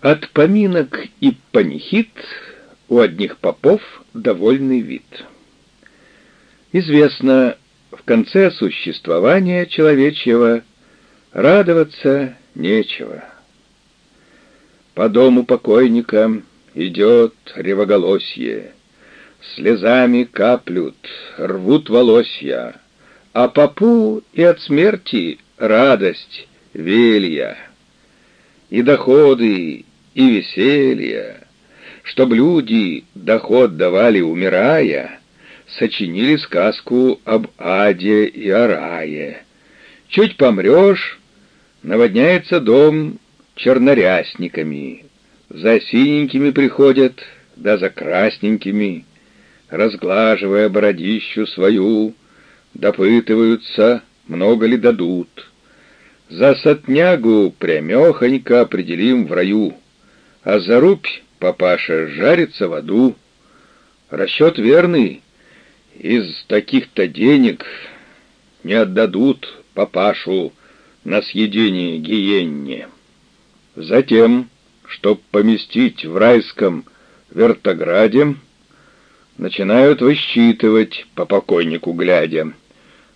От поминок и панихид у одних попов довольный вид. Известно, в конце существования человечьего радоваться нечего. По дому покойника идет ревоголосье, слезами каплют, рвут волосья, а попу и от смерти радость, велья. И доходы, и веселье, чтоб люди доход давали, умирая, сочинили сказку об аде и о рае. Чуть помрешь, наводняется дом чернорясниками, за синенькими приходят, да за красненькими, разглаживая бородищу свою, допытываются, много ли дадут. За сотнягу прямехонько определим в раю, а за рубь папаша жарится в аду. Расчет верный, из таких-то денег не отдадут папашу на съедение гиенне. Затем, чтоб поместить в райском вертограде, начинают высчитывать по покойнику глядя.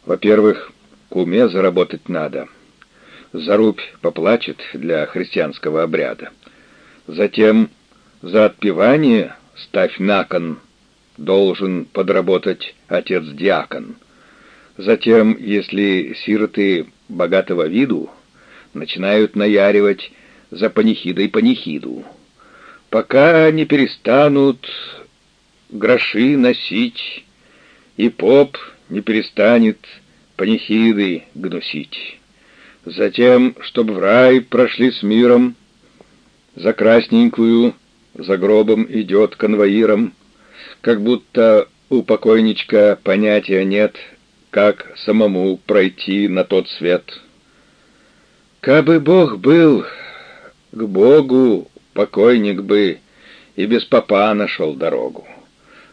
Во-первых, к уме заработать надо — зарубь поплачет для христианского обряда. Затем за отпевание ставь на кон, должен подработать отец-диакон. Затем, если сироты богатого виду, начинают наяривать за панихидой панихиду. Пока не перестанут гроши носить, и поп не перестанет панихиды гнусить. Затем, чтоб в рай прошли с миром, за красненькую, за гробом идет конвоиром, как будто у покойничка понятия нет, как самому пройти на тот свет. Кабы Бог был, к Богу покойник бы и без папа нашел дорогу.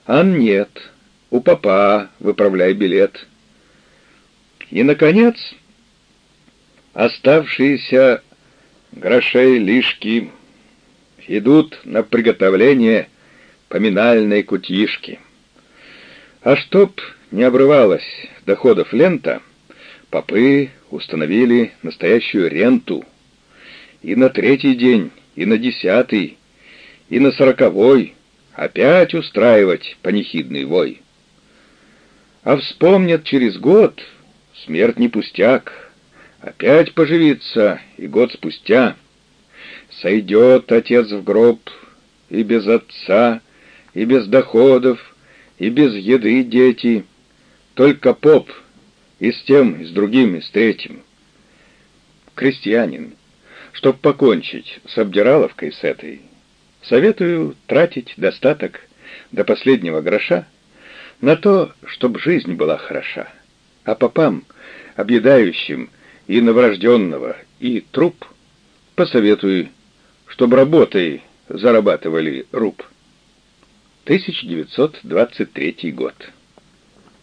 Ан нет, у папа выправляй билет. И, наконец, Оставшиеся грошей лишки идут на приготовление поминальной кутишки. А чтоб не обрывалась доходов лента, попы установили настоящую ренту. И на третий день, и на десятый, и на сороковой опять устраивать панихидный вой. А вспомнят через год, смерть не пустяк, Опять поживиться, и год спустя Сойдет отец в гроб и без отца, и без доходов, и без еды дети, Только поп и с тем, и с другим, и с третьим. Крестьянин, чтоб покончить с обдираловкой с этой, Советую тратить достаток до последнего гроша на то, чтоб жизнь была хороша, а попам, объедающим, и новорожденного, и труп, посоветую, чтобы работой зарабатывали руб. 1923 год.